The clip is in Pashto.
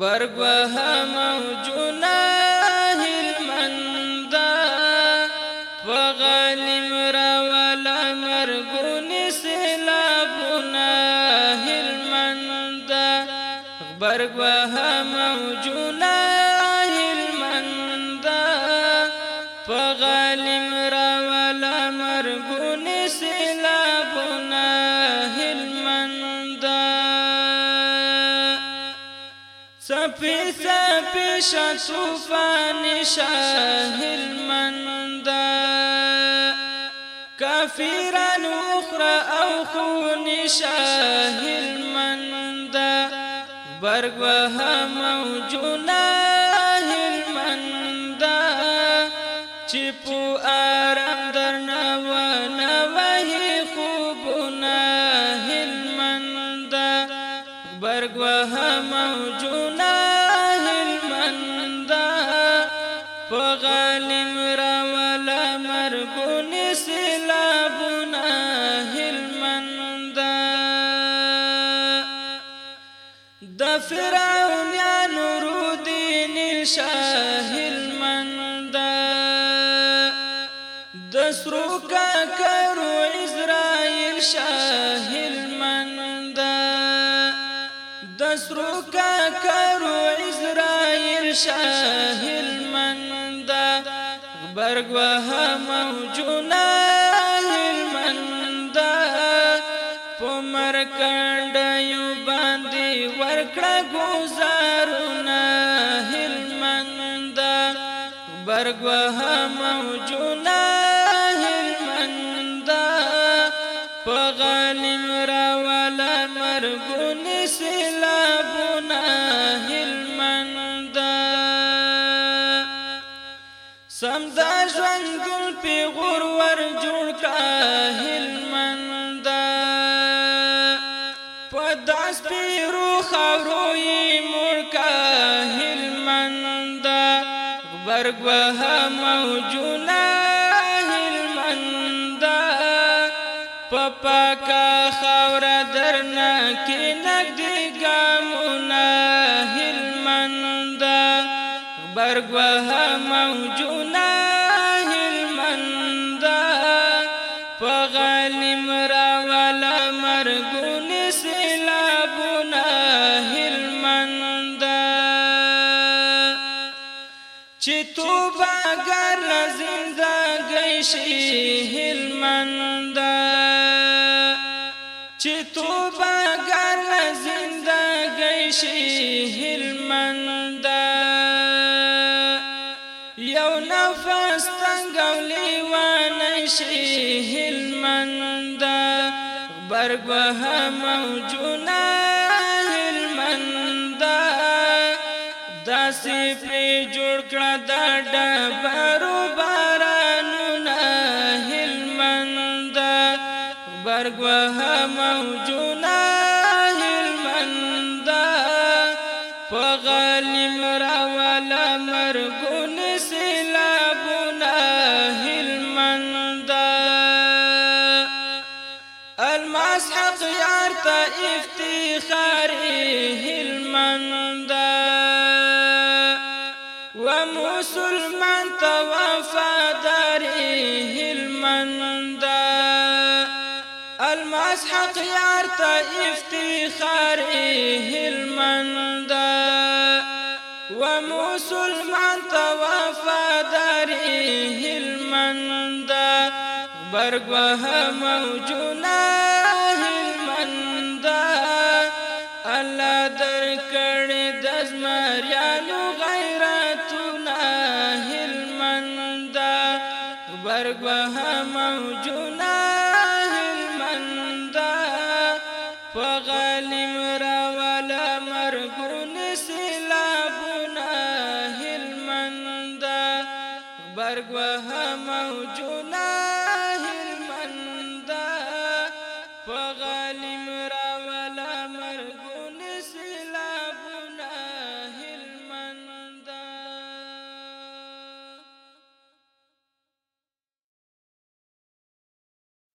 برگ موجنا هلمندا جنا هلمند و ولا مرگون سلابنا هلمندا برگ موجنا هلمندا جنا سپی سپی شطوفان شاه المند کافران اخرى او خون شاه المند برگ و هم او جناه المند چپو آره برگ وهم او جونا هلمند فغالم راول مرگون سلابنا هلمند د فرعون یا نورالدین شاه هلمند د سرو کا سترګ کرو اسرائیل شاهل مندا برګ وه موجونا مندا پمر کند یو باندې ورکړه گزارونه هلمندا برګ وه موجونا پیغور ور جوړ کا هلمند په داس پیرو خاوروي مور کا هلمند برګ وه موجونا هلمند پپا کا خاور درنا کې نګدې ګامونا هلمند برګ وه موجونا غنیم را ولا مرګون سیلابونه هلمند چې توبه ګر زندګۍ شي هلمند چې توبه ګر زندګۍ شي هلمند یو نفس څنګه لیوان شي هلمند برګ به موجونه هلمند داسې پری جوړ کړه د ډبرو بارانونه هلمند برګ به موجونه هلمند فغلم راول مرګو د افتخاره المند ومسلمان توفداره المند المسحق يارت افتخاره المند ومسلمان توفداره المند برگ وهم موجونه الله در کړې د زمریانو غیرتونه هلمند برګ به موجونه هلمند په غلیم راول مرګون سیلابونه هلمند برګ به موجونه